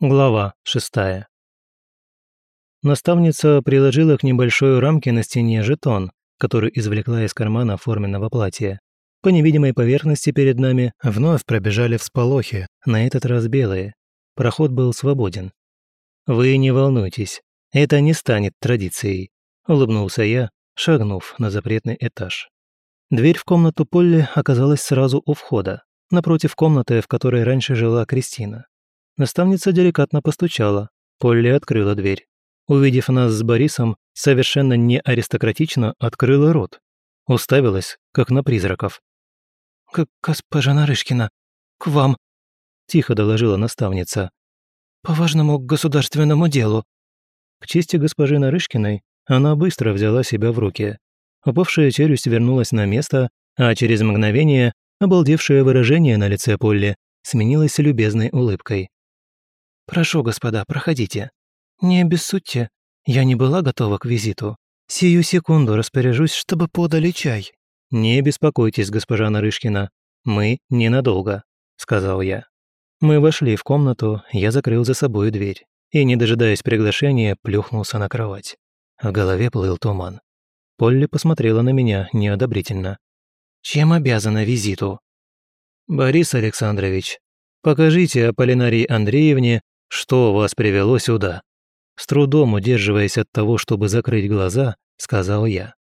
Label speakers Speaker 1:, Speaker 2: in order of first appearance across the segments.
Speaker 1: Глава шестая. Наставница приложила к небольшой рамке на стене жетон, который извлекла из кармана форменного платья. По невидимой поверхности перед нами вновь пробежали всполохи, на этот раз белые. Проход был свободен. «Вы не волнуйтесь, это не станет традицией», – улыбнулся я, шагнув на запретный этаж. Дверь в комнату Полли оказалась сразу у входа, напротив комнаты, в которой раньше жила Кристина. Наставница деликатно постучала. Полли открыла дверь. Увидев нас с Борисом, совершенно не аристократично открыла рот. Уставилась, как на призраков.
Speaker 2: «Как госпожа Нарышкина, к вам», – тихо доложила наставница. «По важному государственному делу».
Speaker 1: К чести госпожи Нарышкиной, она быстро взяла себя в руки. Упавшая челюсть вернулась на место, а через мгновение обалдевшее выражение на лице Полли сменилось любезной улыбкой.
Speaker 2: «Прошу, господа, проходите. Не обессудьте, я не была готова к визиту. Сию секунду распоряжусь, чтобы подали чай».
Speaker 1: «Не беспокойтесь, госпожа Нарышкина, мы ненадолго», — сказал я. Мы вошли в комнату, я закрыл за собой дверь и, не дожидаясь приглашения, плюхнулся на кровать. В голове плыл туман. Полли посмотрела на меня неодобрительно.
Speaker 2: «Чем обязана визиту?»
Speaker 1: «Борис Александрович, покажите Аполлинарии Андреевне что вас привело сюда?» С трудом удерживаясь от того, чтобы закрыть глаза, сказал я.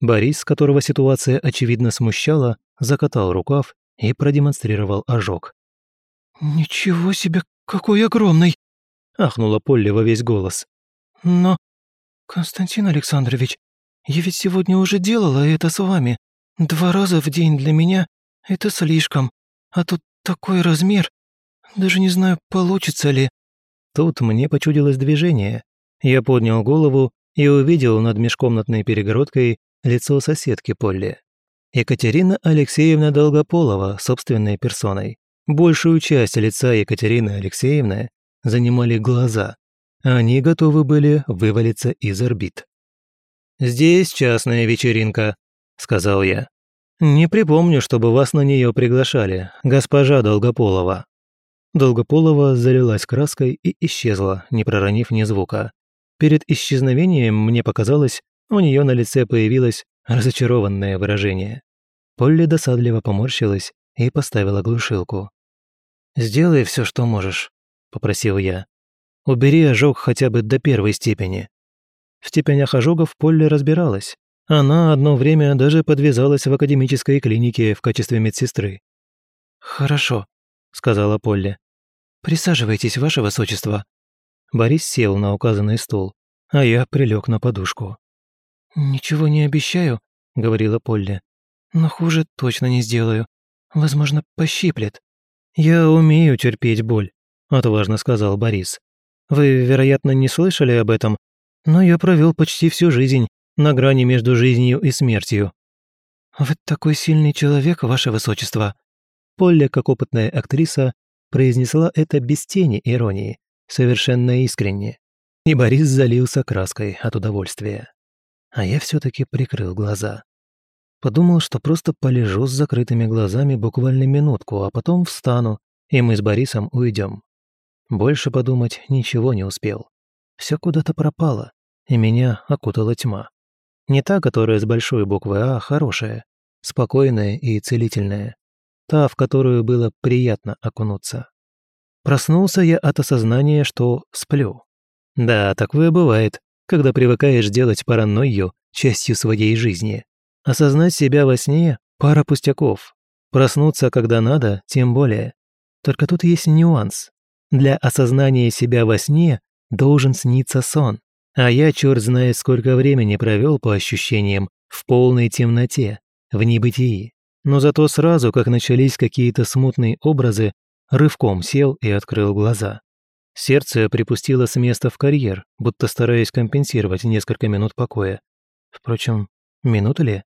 Speaker 1: Борис, которого ситуация очевидно смущала, закатал рукав и продемонстрировал ожог.
Speaker 2: «Ничего себе, какой огромный!» – ахнула Полли во весь голос. «Но, Константин Александрович, я ведь сегодня уже делала это с вами. Два раза в день для меня – это слишком. А тут такой размер. Даже не знаю, получится ли».
Speaker 1: Тут мне почудилось движение. Я поднял голову и увидел над межкомнатной перегородкой лицо соседки Полли. Екатерина Алексеевна Долгополова собственной персоной. Большую часть лица Екатерины Алексеевны занимали глаза. Они готовы были вывалиться из орбит. «Здесь частная вечеринка», — сказал я. «Не припомню, чтобы вас на нее приглашали, госпожа Долгополова». Долгополова залилась краской и исчезла, не проронив ни звука. Перед исчезновением, мне показалось, у нее на лице появилось разочарованное выражение. Полли досадливо поморщилась и поставила глушилку. «Сделай все, что можешь», — попросил я. «Убери ожог хотя бы до первой степени». В степенях ожогов Полли разбиралась. Она одно время даже подвязалась в академической клинике в качестве медсестры.
Speaker 2: «Хорошо», — сказала Полли. «Присаживайтесь, ваше высочество».
Speaker 1: Борис сел на указанный стул, а я прилег на подушку.
Speaker 2: «Ничего не обещаю», — говорила Полли. «Но хуже точно не сделаю. Возможно, пощиплет».
Speaker 1: «Я умею терпеть боль», — отважно сказал Борис. «Вы, вероятно, не слышали об этом, но я провел почти всю жизнь на грани между жизнью и смертью».
Speaker 2: «Вы такой сильный человек, ваше высочество».
Speaker 1: Полли, как опытная актриса, произнесла это без тени иронии, совершенно искренне. И Борис залился краской от удовольствия. А я все таки прикрыл глаза. Подумал, что просто полежу с закрытыми глазами буквально минутку, а потом встану, и мы с Борисом уйдем. Больше подумать ничего не успел. Все куда-то пропало, и меня окутала тьма. Не та, которая с большой буквы «А», хорошая, спокойная и целительная та, в которую было приятно окунуться. Проснулся я от осознания, что сплю. Да, такое бывает, когда привыкаешь делать паранойю частью своей жизни. Осознать себя во сне – пара пустяков. Проснуться, когда надо, тем более. Только тут есть нюанс. Для осознания себя во сне должен сниться сон. А я, черт знает, сколько времени провел по ощущениям в полной темноте, в небытии но зато сразу, как начались какие-то смутные образы, рывком сел и открыл глаза. Сердце припустило с места в карьер, будто стараясь компенсировать несколько минут покоя. Впрочем, минуты ли?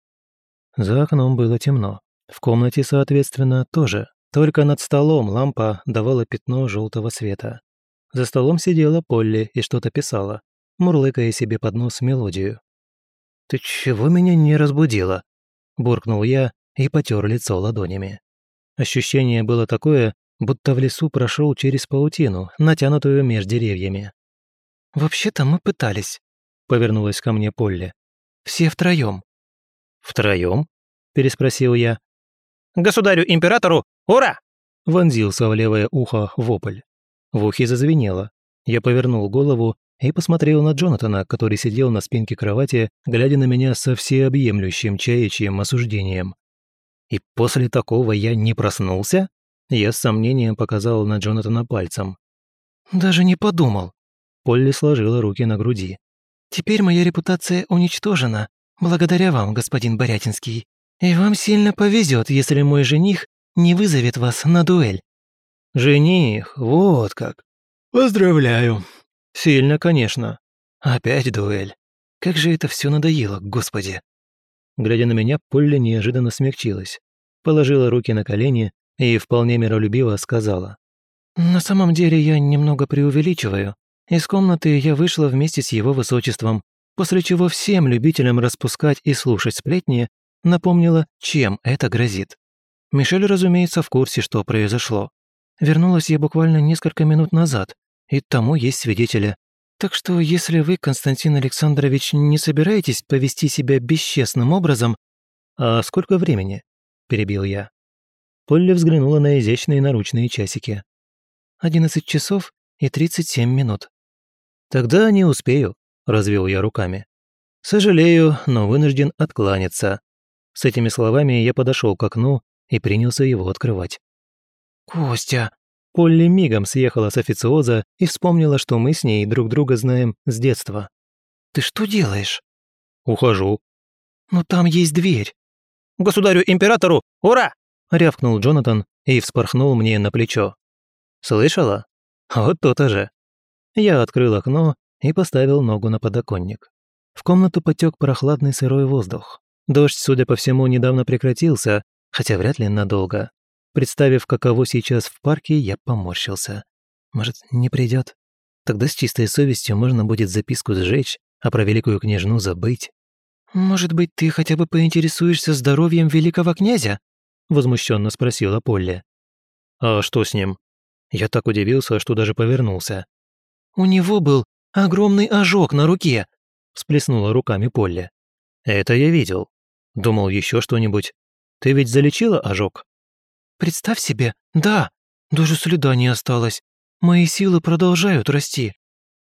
Speaker 1: За окном было темно. В комнате, соответственно, тоже. Только над столом лампа давала пятно желтого света. За столом сидела Полли и что-то писала, мурлыкая себе под нос мелодию. «Ты чего меня не разбудила?» – буркнул я, и потер лицо ладонями. Ощущение было такое, будто в лесу прошел через паутину, натянутую между деревьями.
Speaker 2: «Вообще-то мы пытались», — повернулась ко мне Полли. «Все втроем».
Speaker 1: «Втроем?» — переспросил я.
Speaker 3: «Государю-императору, ура!»
Speaker 1: — вонзился в левое ухо вопль. В ухе зазвенело. Я повернул голову и посмотрел на Джонатана, который сидел на спинке кровати, глядя на меня со всеобъемлющим чаячьим осуждением. И после такого я не проснулся? Я с сомнением показал на Джонатана пальцем.
Speaker 2: «Даже не подумал».
Speaker 1: Полли сложила руки на груди.
Speaker 2: «Теперь моя репутация уничтожена, благодаря вам, господин Борятинский. И вам сильно повезет, если мой жених не вызовет вас на дуэль».
Speaker 1: «Жених, вот как. Поздравляю. Сильно, конечно. Опять дуэль. Как же это все надоело, господи». Глядя на меня, Полли неожиданно смягчилась. Положила руки на колени и вполне миролюбиво сказала.
Speaker 2: «На самом деле я немного преувеличиваю. Из комнаты я вышла вместе с его высочеством, после чего всем любителям распускать и слушать сплетни напомнила, чем это грозит. Мишель, разумеется, в курсе, что произошло. Вернулась я буквально несколько минут назад, и тому есть свидетели. Так что, если вы, Константин Александрович, не собираетесь повести себя бесчестным образом...
Speaker 1: «А сколько времени?» – перебил я. Полли взглянула на изящные наручные часики.
Speaker 2: «Одиннадцать часов и тридцать семь минут».
Speaker 1: «Тогда не успею», – развел я руками. «Сожалею, но вынужден откланяться. С этими словами я подошел к окну и принялся его открывать.
Speaker 2: «Костя!»
Speaker 1: Полли мигом съехала с официоза и вспомнила, что мы с ней друг друга знаем с детства.
Speaker 2: «Ты что делаешь?»
Speaker 1: «Ухожу».
Speaker 2: «Но там есть дверь».
Speaker 3: «Государю-императору, ура!»
Speaker 1: рявкнул Джонатан и вспорхнул мне на плечо. «Слышала? Вот то-то же». Я открыл окно и поставил ногу на подоконник. В комнату потек прохладный сырой воздух. Дождь, судя по всему, недавно прекратился, хотя вряд ли надолго. Представив, каково сейчас в парке, я поморщился. Может, не придет? Тогда с чистой совестью можно будет записку сжечь, а про великую княжну забыть.
Speaker 2: «Может быть, ты хотя бы поинтересуешься здоровьем великого князя?»
Speaker 1: возмущенно спросила Полли. «А что с ним?» Я так удивился, что даже повернулся.
Speaker 2: «У него был огромный ожог на руке»,
Speaker 1: всплеснула руками Полли. «Это я видел. Думал еще что-нибудь. Ты ведь залечила ожог?»
Speaker 2: «Представь себе, да. Даже следа не осталось. Мои силы продолжают расти.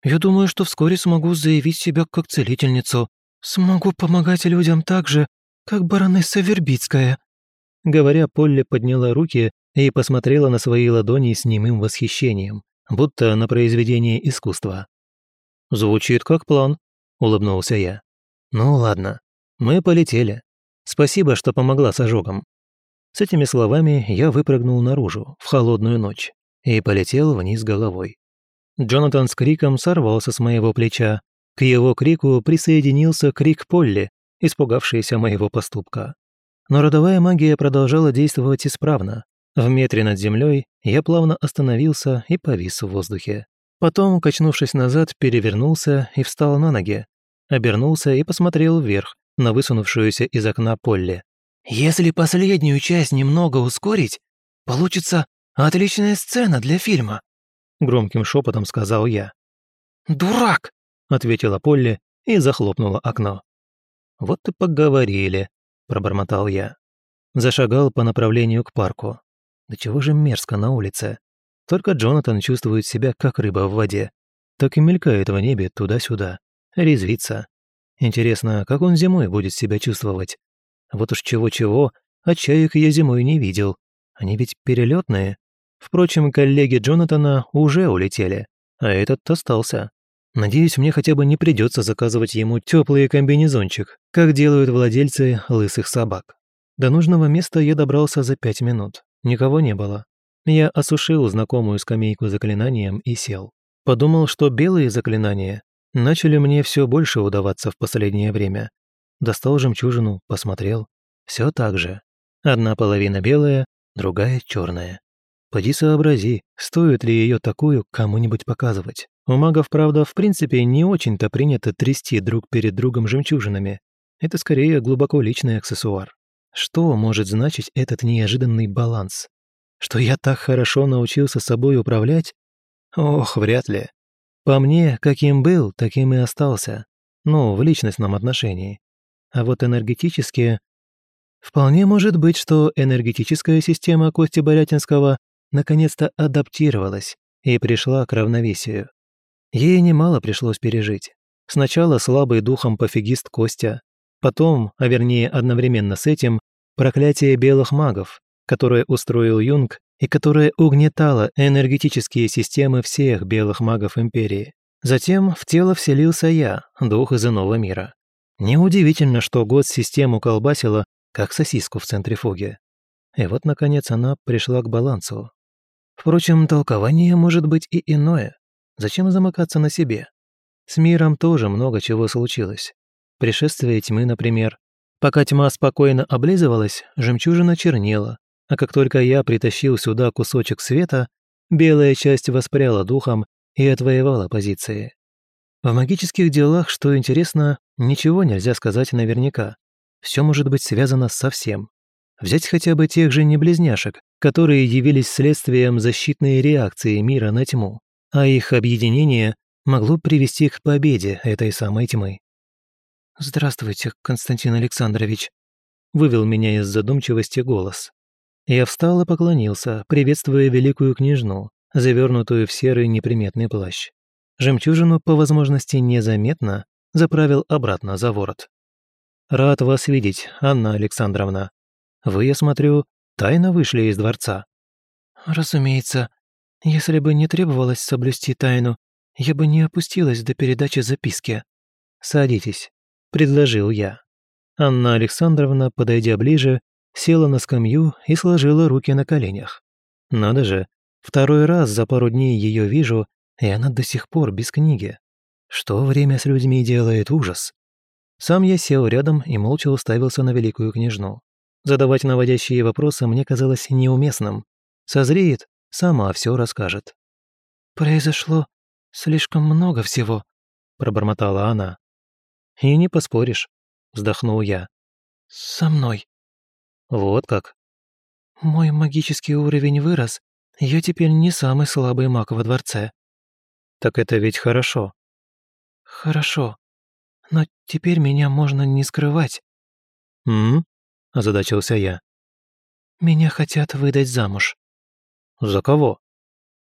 Speaker 2: Я думаю, что вскоре смогу заявить себя как целительницу. Смогу помогать людям так же, как баронесса Вербицкая».
Speaker 1: Говоря, Полли подняла руки и посмотрела на свои ладони с немым восхищением, будто на произведение искусства. «Звучит как план», — улыбнулся я. «Ну ладно, мы полетели. Спасибо, что помогла с ожогом». С этими словами я выпрыгнул наружу, в холодную ночь, и полетел вниз головой. Джонатан с криком сорвался с моего плеча. К его крику присоединился крик Полли, испугавшаяся моего поступка. Но родовая магия продолжала действовать исправно. В метре над землей я плавно остановился и повис в воздухе. Потом, качнувшись назад, перевернулся и встал на ноги. Обернулся и посмотрел вверх, на высунувшуюся из окна Полли.
Speaker 2: «Если последнюю часть немного ускорить, получится отличная сцена для фильма»,
Speaker 1: громким шепотом сказал я.
Speaker 2: «Дурак!»
Speaker 1: ответила Полли и захлопнула окно. Вот и поговорили, пробормотал я. Зашагал по направлению к парку. Да чего же мерзко на улице. Только Джонатан чувствует себя как рыба в воде. Так и мелькает в небе туда-сюда. Резвится. Интересно, как он зимой будет себя чувствовать? Вот уж чего-чего, а чаек я зимой не видел. Они ведь перелетные. Впрочем, коллеги Джонатана уже улетели, а этот остался. Надеюсь, мне хотя бы не придется заказывать ему теплый комбинезончик, как делают владельцы лысых собак. До нужного места я добрался за пять минут. Никого не было. Я осушил знакомую скамейку заклинанием и сел. Подумал, что белые заклинания начали мне все больше удаваться в последнее время. Достал жемчужину, посмотрел. Все так же. Одна половина белая, другая черная. Поди сообрази, стоит ли ее такую кому-нибудь показывать. У магов, правда, в принципе, не очень-то принято трясти друг перед другом жемчужинами. Это скорее глубоко личный аксессуар. Что может значить этот неожиданный баланс? Что я так хорошо научился собой управлять? Ох, вряд ли. По мне, каким был, таким и остался. Ну, в личностном отношении. А вот энергетически... Вполне может быть, что энергетическая система Кости Борятинского наконец-то адаптировалась и пришла к равновесию. Ей немало пришлось пережить. Сначала слабый духом пофигист Костя, потом, а вернее одновременно с этим, проклятие белых магов, которое устроил Юнг и которое угнетало энергетические системы всех белых магов Империи. Затем в тело вселился я, дух из иного мира. Неудивительно, что год систему колбасила, как сосиску в центрифуге. И вот, наконец, она пришла к балансу. Впрочем, толкование может быть и иное. Зачем замыкаться на себе? С миром тоже много чего случилось. Пришествие тьмы, например. Пока тьма спокойно облизывалась, жемчужина чернела, а как только я притащил сюда кусочек света, белая часть воспряла духом и отвоевала позиции. В магических делах, что интересно, ничего нельзя сказать наверняка. Все может быть связано со всем. Взять хотя бы тех же неблизняшек, которые явились следствием защитной реакции мира на тьму, а их объединение могло привести к победе этой самой тьмы. «Здравствуйте, Константин Александрович», — вывел меня из задумчивости голос. Я встал и поклонился, приветствуя великую княжну, завернутую в серый неприметный плащ. Жемчужину, по возможности незаметно, заправил обратно за ворот. «Рад вас видеть, Анна Александровна. Вы, я смотрю, тайно вышли из дворца».
Speaker 2: «Разумеется. Если бы не требовалось соблюсти тайну, я бы не опустилась до передачи записки».
Speaker 1: «Садитесь», — предложил я. Анна Александровна, подойдя ближе, села на скамью и сложила руки на коленях. Надо же, второй раз за пару дней ее вижу, и она до сих пор без книги. Что время с людьми делает ужас. Сам я сел рядом и молча уставился на великую княжну. Задавать наводящие вопросы мне казалось неуместным. Созреет, сама все расскажет.
Speaker 2: «Произошло слишком много всего», — пробормотала она.
Speaker 1: «И не поспоришь», — вздохнул я.
Speaker 2: «Со мной».
Speaker 1: «Вот как».
Speaker 2: «Мой магический уровень вырос, я теперь не самый слабый маг во дворце».
Speaker 1: «Так это ведь хорошо».
Speaker 2: «Хорошо. Но теперь меня можно не скрывать».
Speaker 1: «М?», озадачился я.
Speaker 2: «Меня хотят выдать замуж».
Speaker 1: «За кого?»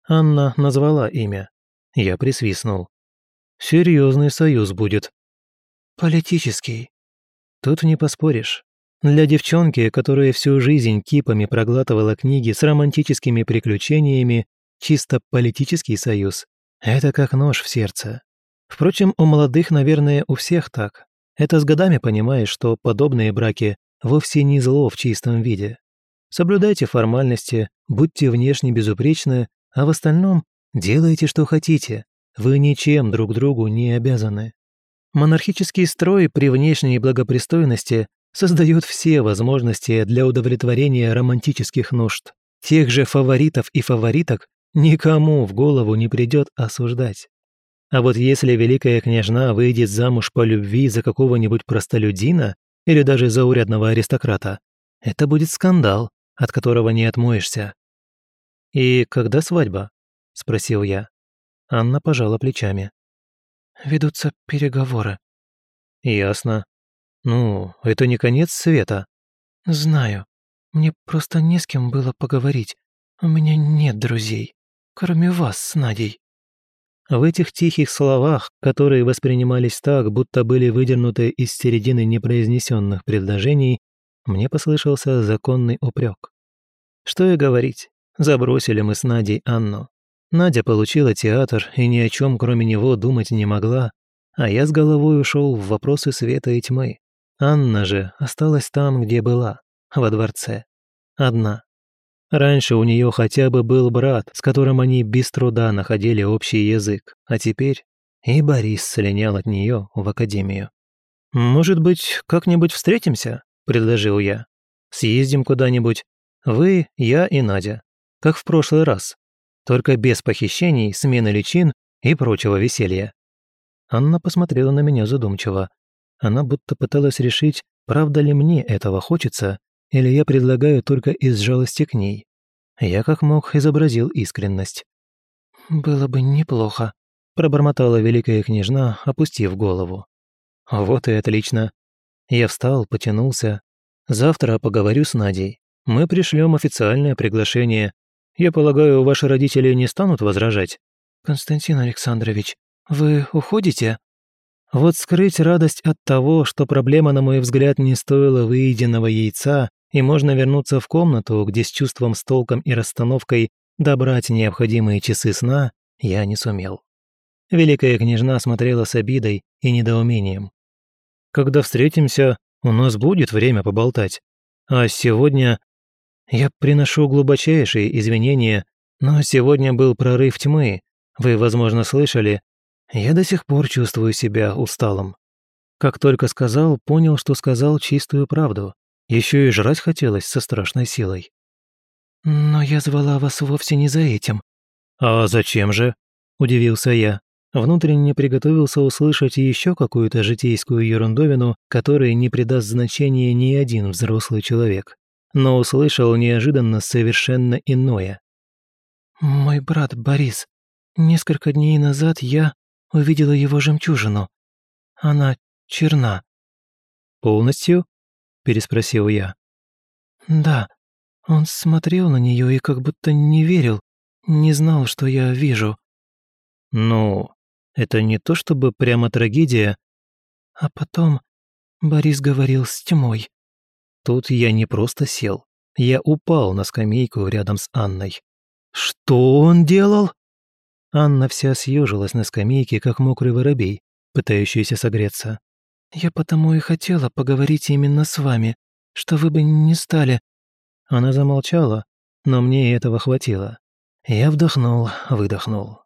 Speaker 1: Анна назвала имя. Я присвистнул. Серьезный союз будет.
Speaker 2: Политический.
Speaker 1: Тут не поспоришь. Для девчонки, которая всю жизнь кипами проглатывала книги с романтическими приключениями, чисто политический союз – это как нож в сердце. Впрочем, у молодых, наверное, у всех так. Это с годами понимаешь, что подобные браки вовсе не зло в чистом виде. Соблюдайте формальности, будьте внешне безупречны, а в остальном делайте, что хотите. Вы ничем друг другу не обязаны. Монархический строй при внешней благопристойности создает все возможности для удовлетворения романтических нужд. Тех же фаворитов и фавориток никому в голову не придет осуждать. А вот если великая княжна выйдет замуж по любви за какого-нибудь простолюдина или даже заурядного аристократа, это будет скандал, от которого не отмоешься. «И когда свадьба?» – спросил я. Анна пожала плечами.
Speaker 2: Ведутся переговоры.
Speaker 1: Ясно. Ну, это не конец света.
Speaker 2: Знаю. Мне просто не с кем было поговорить. У меня нет друзей, кроме вас с Надей.
Speaker 1: В этих тихих словах, которые воспринимались так, будто были выдернуты из середины непроизнесенных предложений, мне послышался законный упрек. Что и говорить, забросили мы с Надей Анну. Надя получила театр и ни о чем, кроме него, думать не могла, а я с головой ушел в вопросы света и тьмы. Анна же осталась там, где была, во дворце. Одна. Раньше у нее хотя бы был брат, с которым они без труда находили общий язык, а теперь и Борис слинял от нее в академию. «Может быть, как-нибудь встретимся?» – предложил я. «Съездим куда-нибудь. Вы, я и Надя. Как в прошлый раз только без похищений, смены личин и прочего веселья. Анна посмотрела на меня задумчиво. Она будто пыталась решить, правда ли мне этого хочется, или я предлагаю только из жалости к ней. Я как мог изобразил искренность.
Speaker 2: «Было бы неплохо», –
Speaker 1: пробормотала великая княжна, опустив голову. «Вот и отлично». Я встал, потянулся. «Завтра поговорю с Надей. Мы пришлем официальное приглашение. Я полагаю, ваши родители не станут возражать?»
Speaker 2: «Константин Александрович, вы уходите?»
Speaker 1: Вот скрыть радость от того, что проблема, на мой взгляд, не стоила выеденного яйца, и можно вернуться в комнату, где с чувством, с толком и расстановкой добрать необходимые часы сна, я не сумел. Великая княжна смотрела с обидой и недоумением. «Когда встретимся, у нас будет время поболтать. А сегодня я приношу глубочайшие извинения, но сегодня был прорыв тьмы. Вы, возможно, слышали. Я до сих пор чувствую себя усталым. Как только сказал, понял, что сказал чистую правду. Еще и жрать хотелось со страшной силой.
Speaker 2: «Но я звала вас вовсе не за этим».
Speaker 1: «А зачем же?» – удивился я. Внутренне приготовился услышать еще какую-то житейскую ерундовину, которой не придаст значения ни один взрослый человек но услышал неожиданно совершенно иное.
Speaker 2: «Мой брат Борис. Несколько дней назад я увидела его жемчужину. Она черна».
Speaker 1: «Полностью?» – переспросил я.
Speaker 2: «Да. Он смотрел на нее и как будто не верил, не знал, что я вижу».
Speaker 1: «Ну, это не то чтобы прямо трагедия».
Speaker 2: А потом Борис говорил с тьмой.
Speaker 1: Тут я не просто сел, я упал на скамейку рядом с Анной. «Что он делал?» Анна вся съежилась на скамейке, как мокрый воробей, пытающийся согреться.
Speaker 2: «Я потому и хотела поговорить именно с вами, что вы бы не стали...»
Speaker 1: Она замолчала, но мне этого хватило. Я вдохнул, выдохнул.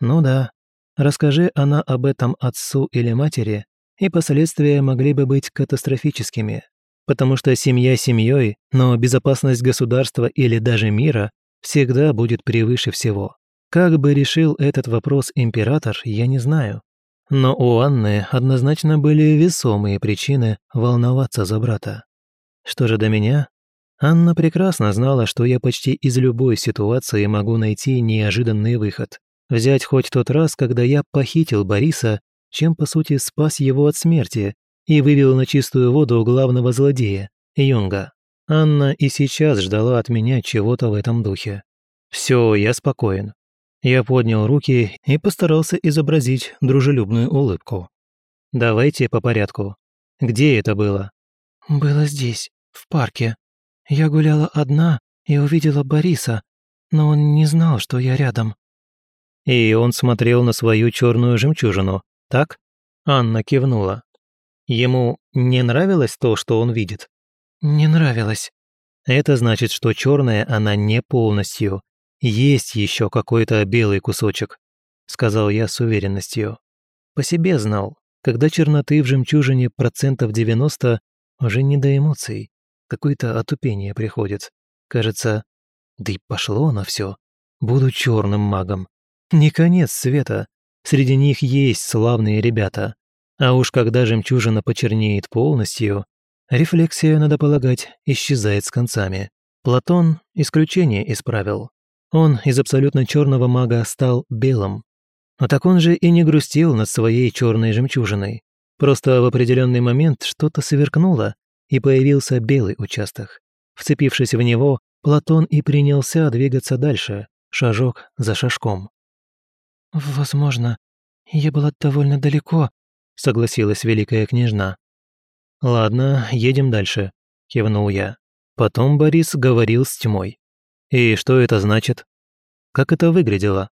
Speaker 1: Ну да, расскажи она об этом отцу или матери, и последствия могли бы быть катастрофическими потому что семья семьей, но безопасность государства или даже мира всегда будет превыше всего. Как бы решил этот вопрос император, я не знаю. Но у Анны однозначно были весомые причины волноваться за брата. Что же до меня? Анна прекрасно знала, что я почти из любой ситуации могу найти неожиданный выход. Взять хоть тот раз, когда я похитил Бориса, чем по сути спас его от смерти, и вывел на чистую воду главного злодея, Юнга. Анна и сейчас ждала от меня чего-то в этом духе. Все, я спокоен. Я поднял руки и постарался изобразить дружелюбную улыбку. Давайте по порядку. Где это было?
Speaker 2: Было здесь, в парке. Я гуляла одна и увидела Бориса, но он не знал, что я рядом.
Speaker 1: И он смотрел на свою черную жемчужину, так? Анна кивнула. Ему не нравилось то, что он видит?
Speaker 2: Не нравилось.
Speaker 1: Это значит, что черная она не полностью. Есть еще какой-то белый кусочек, сказал я с уверенностью. По себе знал, когда черноты в жемчужине процентов 90, уже не до эмоций. Какое-то отупение приходит. Кажется, да и пошло на все. Буду черным магом. Не конец света. Среди них есть славные ребята. А уж когда жемчужина почернеет полностью, рефлексия, надо полагать, исчезает с концами. Платон исключение исправил. Он из абсолютно черного мага стал белым. Но так он же и не грустил над своей черной жемчужиной. Просто в определенный момент что-то сверкнуло, и появился белый участок. Вцепившись в него, Платон и принялся двигаться дальше, шажок за шажком.
Speaker 2: «Возможно, я была довольно далеко
Speaker 1: согласилась великая княжна. «Ладно, едем дальше», – кивнул я. Потом Борис говорил с тьмой. «И что это значит? Как это выглядело?»